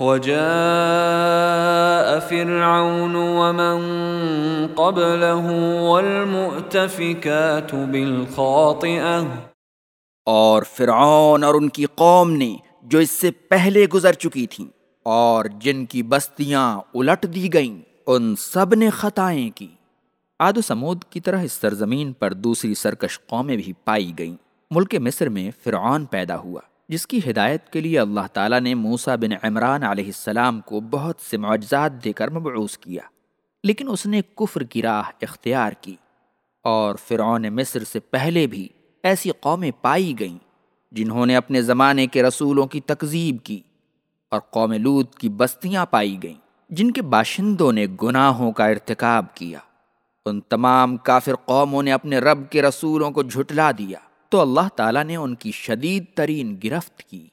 وجاء فرعون ومن قبله والمؤتفكات بالخاطئة. اور فرعون اور ان کی قوم نے جو اس سے پہلے گزر چکی تھیں اور جن کی بستیاں الٹ دی گئیں، ان سب نے خطائیں کی۔ آد و سمود کی طرح اس سرزمین پر دوسری سرکش قومیں بھی پائی گئیں۔ ملک مصر میں فرعون پیدا ہوا۔ جس کی ہدایت کے لیے اللہ تعالیٰ نے موسا بن عمران علیہ السلام کو بہت سے معجزات دے کر مبعوث کیا، لیکن اس نے کفر کی راہ اختیار کی اور فرعون مصر سے پہلے بھی ایسی قومیں پائی گئیں جنہوں نے اپنے زمانے کے رسولوں کی تکذیب کی اور قوم لود کی بستیاں پائی گئیں جن کے باشندوں نے گناہوں کا ارتکاب کیا۔ ان تمام کافر قوموں نے اپنے رب کے رسولوں کو جھٹلا دیا۔ تو اللہ تعالیٰ نے ان کی شدید ترین گرفت کی۔